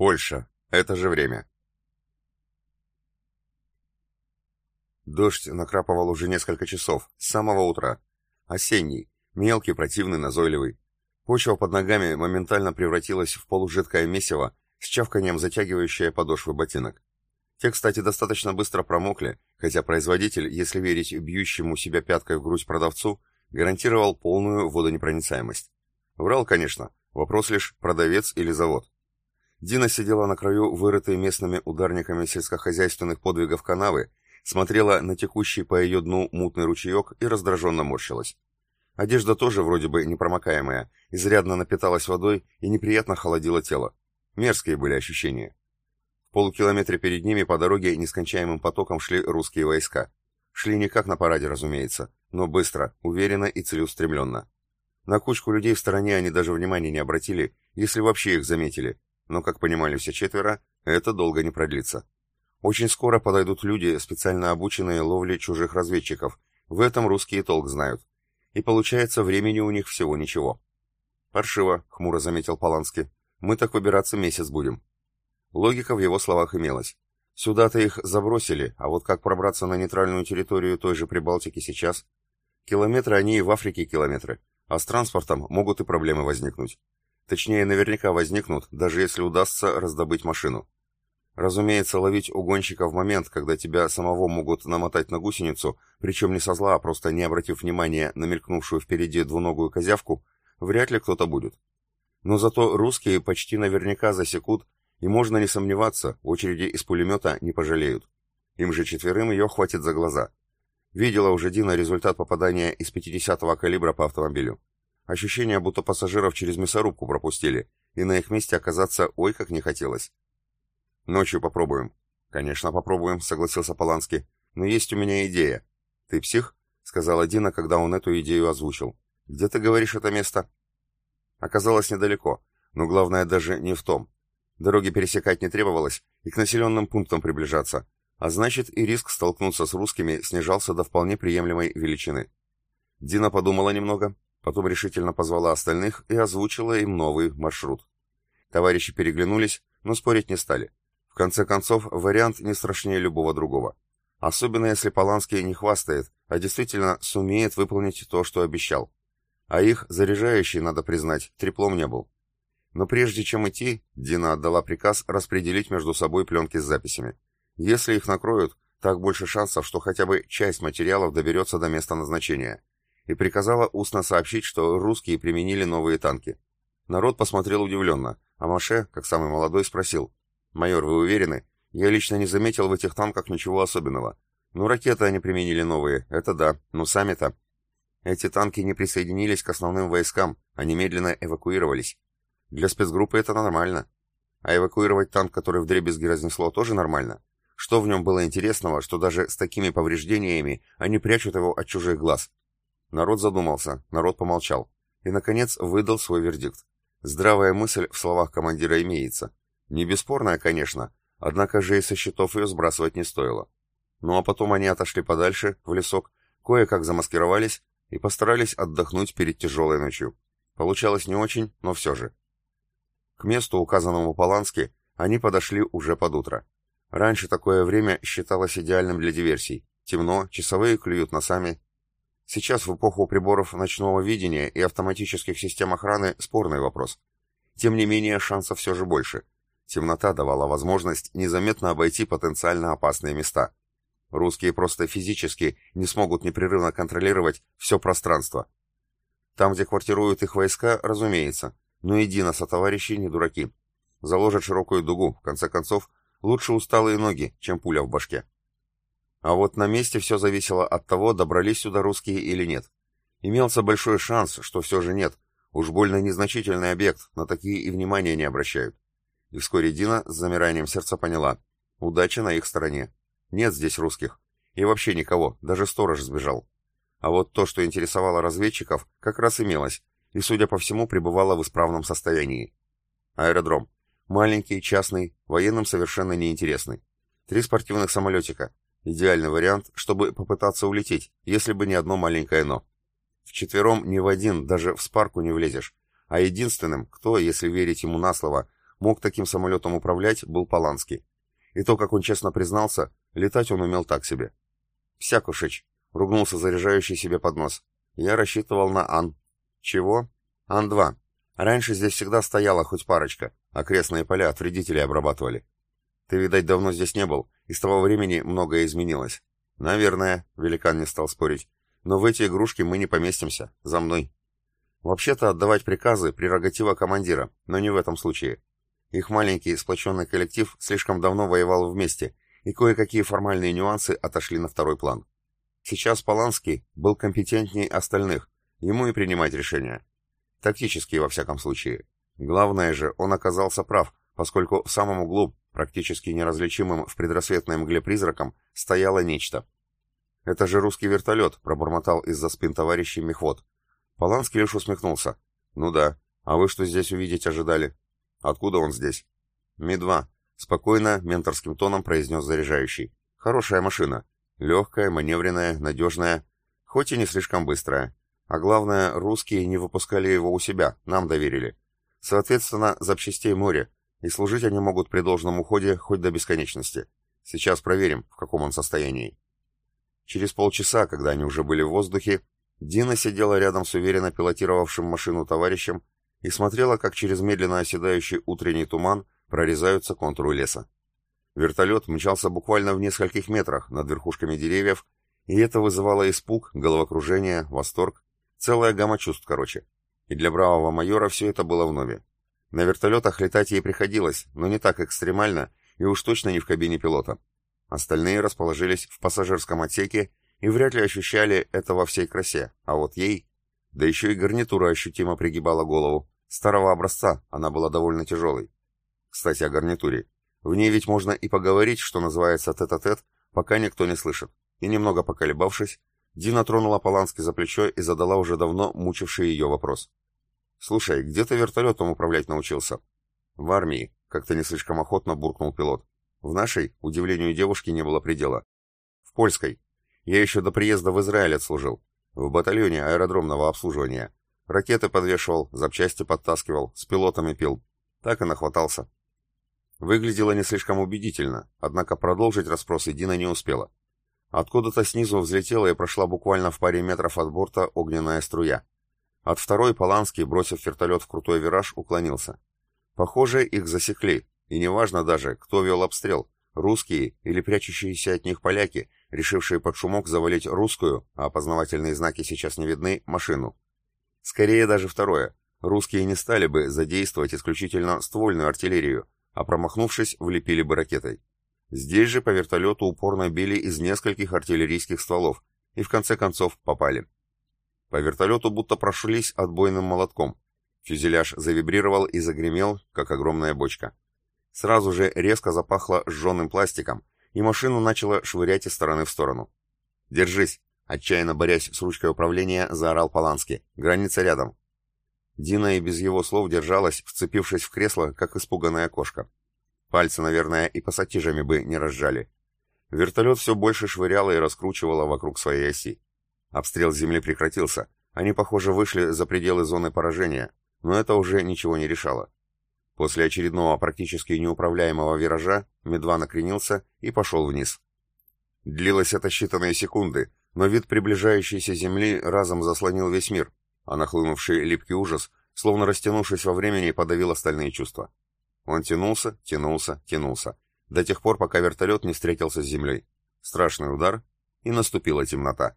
Польша. Это же время. Дождь накрапывал уже несколько часов, с самого утра. Осенний, мелкий, противный, назойливый. Почва под ногами моментально превратилась в полужидкое месиво с чавканием затягивающее подошвы ботинок. Те, кстати, достаточно быстро промокли, хотя производитель, если верить бьющему себя пяткой в грудь продавцу, гарантировал полную водонепроницаемость. Врал, конечно, вопрос лишь продавец или завод. Дина сидела на краю вырытой местными ударниками сельскохозяйственных подвигов канавы, смотрела на текущий по ее дну мутный ручеек и раздраженно морщилась. Одежда тоже вроде бы непромокаемая, изрядно напиталась водой и неприятно холодила тело. Мерзкие были ощущения. В полукилометре перед ними по дороге нескончаемым потоком шли русские войска. Шли не как на параде, разумеется, но быстро, уверенно и целеустремленно. На кучку людей в стороне они даже внимания не обратили, если вообще их заметили, но, как понимали все четверо, это долго не продлится. Очень скоро подойдут люди, специально обученные ловле чужих разведчиков. В этом русские толк знают. И получается, времени у них всего ничего. «Паршиво», — хмуро заметил Полански. «Мы так выбираться месяц будем». Логика в его словах имелась. Сюда-то их забросили, а вот как пробраться на нейтральную территорию той же Прибалтики сейчас? Километры они и в Африке километры, а с транспортом могут и проблемы возникнуть. Точнее, наверняка возникнут, даже если удастся раздобыть машину. Разумеется, ловить угонщика в момент, когда тебя самого могут намотать на гусеницу, причем не со зла, а просто не обратив внимания на мелькнувшую впереди двуногую козявку, вряд ли кто-то будет. Но зато русские почти наверняка засекут, и можно не сомневаться, очереди из пулемета не пожалеют. Им же четверым ее хватит за глаза. Видела уже Дина результат попадания из 50-го калибра по автомобилю. Ощущение, будто пассажиров через мясорубку пропустили, и на их месте оказаться ой как не хотелось. Ночью попробуем. Конечно, попробуем, согласился Поланский. Но есть у меня идея. Ты псих? сказала Дина, когда он эту идею озвучил. Где ты говоришь это место? Оказалось недалеко, но главное даже не в том. Дороги пересекать не требовалось и к населенным пунктам приближаться, а значит и риск столкнуться с русскими снижался до вполне приемлемой величины. Дина подумала немного, Потом решительно позвала остальных и озвучила им новый маршрут. Товарищи переглянулись, но спорить не стали. В конце концов, вариант не страшнее любого другого. Особенно если Поланский не хвастает, а действительно сумеет выполнить то, что обещал. А их заряжающий, надо признать, треплом не был. Но прежде чем идти, Дина отдала приказ распределить между собой пленки с записями. Если их накроют, так больше шансов, что хотя бы часть материалов доберется до места назначения и приказала устно сообщить, что русские применили новые танки. Народ посмотрел удивленно, а Маше, как самый молодой, спросил, «Майор, вы уверены? Я лично не заметил в этих танках ничего особенного. Ну, ракеты они применили новые, это да, но сами-то...» Эти танки не присоединились к основным войскам, они медленно эвакуировались. Для спецгруппы это нормально. А эвакуировать танк, который вдребезги разнесло, тоже нормально. Что в нем было интересного, что даже с такими повреждениями они прячут его от чужих глаз? Народ задумался, народ помолчал. И, наконец, выдал свой вердикт. Здравая мысль в словах командира имеется. Не бесспорная, конечно, однако же и со счетов ее сбрасывать не стоило. Ну а потом они отошли подальше, в лесок, кое-как замаскировались и постарались отдохнуть перед тяжелой ночью. Получалось не очень, но все же. К месту, указанному Полански, они подошли уже под утро. Раньше такое время считалось идеальным для диверсий. Темно, часовые клюют носами, Сейчас в эпоху приборов ночного видения и автоматических систем охраны спорный вопрос. Тем не менее, шансов все же больше. Темнота давала возможность незаметно обойти потенциально опасные места. Русские просто физически не смогут непрерывно контролировать все пространство. Там, где квартируют их войска, разумеется, но и Дина со товарищей не дураки. Заложат широкую дугу, в конце концов, лучше усталые ноги, чем пуля в башке. А вот на месте все зависело от того, добрались сюда русские или нет. Имелся большой шанс, что все же нет. Уж больно незначительный объект, на такие и внимания не обращают. И вскоре Дина с замиранием сердца поняла. Удача на их стороне. Нет здесь русских. И вообще никого, даже сторож сбежал. А вот то, что интересовало разведчиков, как раз имелось, и, судя по всему, пребывало в исправном состоянии. Аэродром. Маленький, частный, военным совершенно неинтересный. Три спортивных самолетика, Идеальный вариант, чтобы попытаться улететь, если бы не одно маленькое «но». Вчетвером ни в один, даже в спарку не влезешь. А единственным, кто, если верить ему на слово, мог таким самолетом управлять, был Поланский. И то, как он честно признался, летать он умел так себе. «Всякушич», — ругнулся заряжающий себе под нос. «Я рассчитывал на Ан». «Чего?» «Ан-2. Раньше здесь всегда стояла хоть парочка. Окрестные поля от вредителей обрабатывали. Ты, видать, давно здесь не был, и с того времени многое изменилось». «Наверное», — великан не стал спорить. «Но в эти игрушки мы не поместимся. За мной». Вообще-то отдавать приказы – прерогатива командира, но не в этом случае. Их маленький сплоченный коллектив слишком давно воевал вместе, и кое-какие формальные нюансы отошли на второй план. Сейчас Поланский был компетентней остальных, ему и принимать решения. Тактические, во всяком случае. Главное же, он оказался прав, поскольку в самом углу, практически неразличимым в предрассветной мгле призраком, стояло нечто. «Это же русский вертолет», — пробормотал из-за спин товарищей мехвод. Поланский лишь усмехнулся. «Ну да. А вы что здесь увидеть ожидали?» «Откуда он здесь?» «Ми-2», — спокойно, менторским тоном произнес заряжающий. «Хорошая машина. Легкая, маневренная, надежная, хоть и не слишком быстрая. А главное, русские не выпускали его у себя, нам доверили. Соответственно, запчастей море, и служить они могут при должном уходе хоть до бесконечности. Сейчас проверим, в каком он состоянии». Через полчаса, когда они уже были в воздухе, Дина сидела рядом с уверенно пилотировавшим машину товарищем и смотрела, как через медленно оседающий утренний туман прорезаются контуры леса. Вертолет мчался буквально в нескольких метрах над верхушками деревьев, и это вызывало испуг, головокружение, восторг, целая гамма чувств, короче. И для бравого майора все это было вновь. На вертолетах летать ей приходилось, но не так экстремально и уж точно не в кабине пилота. Остальные расположились в пассажирском отсеке и вряд ли ощущали это во всей красе, а вот ей... Да еще и гарнитура ощутимо пригибала голову. Старого образца, она была довольно тяжелой. Кстати, о гарнитуре. В ней ведь можно и поговорить, что называется тет-а-тет, -тет, пока никто не слышит. И немного поколебавшись, Дина тронула Полански за плечо и задала уже давно мучивший ее вопрос. «Слушай, где ты вертолетом управлять научился?» «В армии», — как-то не слишком охотно буркнул пилот. «В нашей, удивлению девушки, не было предела». «В польской», я еще до приезда в Израиль отслужил. В батальоне аэродромного обслуживания. Ракеты подвешивал, запчасти подтаскивал, с пилотами пил. Так и нахватался. Выглядело не слишком убедительно, однако продолжить расспросы Дина не успела. Откуда-то снизу взлетела и прошла буквально в паре метров от борта огненная струя. От второй Поланский, бросив вертолет в крутой вираж, уклонился. Похоже, их засекли, и неважно даже, кто вел обстрел, русские или прячущиеся от них поляки, решившие под шумок завалить русскую, а опознавательные знаки сейчас не видны, машину. Скорее даже второе. Русские не стали бы задействовать исключительно ствольную артиллерию, а промахнувшись, влепили бы ракетой. Здесь же по вертолету упорно били из нескольких артиллерийских стволов, и в конце концов попали. По вертолету будто прошлись отбойным молотком. Фюзеляж завибрировал и загремел, как огромная бочка. Сразу же резко запахло сжженным пластиком, и машину начало швырять из стороны в сторону. «Держись!» — отчаянно борясь с ручкой управления, заорал Полански. «Граница рядом!» Дина и без его слов держалась, вцепившись в кресло, как испуганная кошка. Пальцы, наверное, и пассатижами бы не разжали. Вертолет все больше швыряло и раскручивало вокруг своей оси. Обстрел земли прекратился. Они, похоже, вышли за пределы зоны поражения, но это уже ничего не решало. После очередного практически неуправляемого виража Медва накренился и пошел вниз. Длилось это считанные секунды, но вид приближающейся земли разом заслонил весь мир, а нахлынувший липкий ужас, словно растянувшись во времени, подавил остальные чувства. Он тянулся, тянулся, тянулся, до тех пор, пока вертолет не встретился с землей. Страшный удар, и наступила темнота.